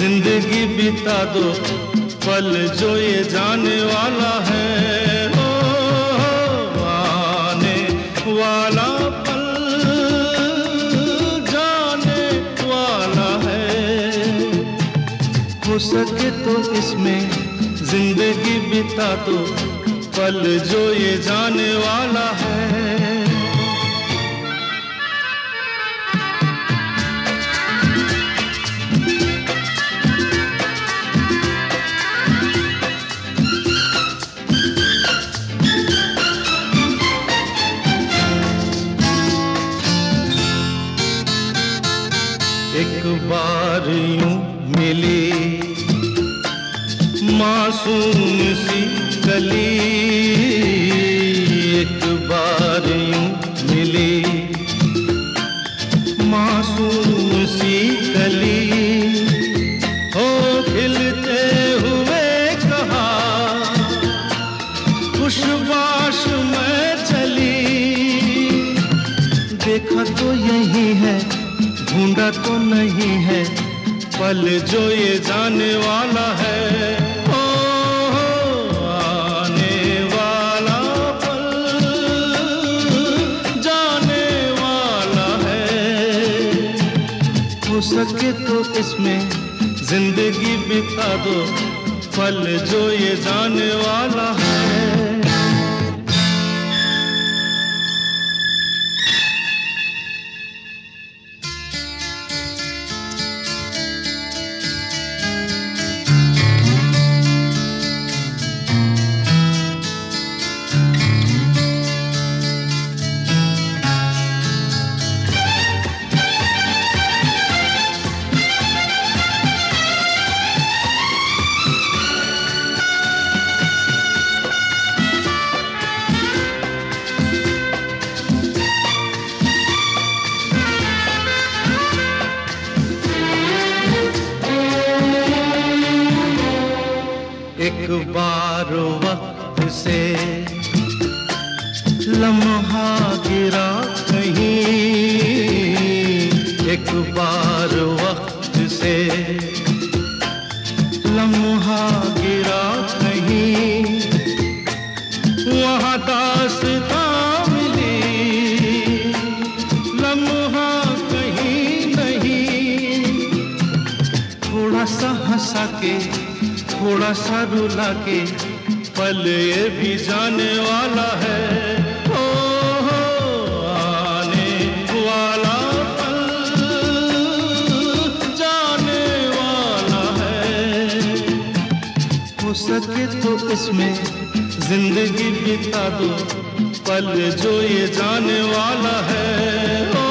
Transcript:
ज़िंदगी बिता दो। पल जो ये जाने वाला है ओ, आने वाला पल जाने वाला है। हो सके तो इसमें ज़िंदगी बिता दो। पल जो ये जाने वाला है एक बार यूँ मिली। मासूम सी गली। एक बार यूँ मिली। मासूम सी गली। हो खिलते हुए कहा। खुशबाश में चली। देखा तो यही है ढूंढा तो नहीं है पल जो ये जाने वाला है। ओ, वाला जाने वाला है। हो सके तो इसमें ज़िंदगी बिता दो पल जो ये जाने वाला है। से लम्हा गिरा कहीं। एक बार वक्त से लम्हा गिरा कहीं। वहाँ नहीं। थोड़ा सा के, थोड़ा सा रुला के पल ये भी जाने वाला है। ओ, हो, आने वाला पल जाने वाला है। हो सके तो इसमें ज़िंदगी बिता दो पल जो ये जाने वाला है। ओ,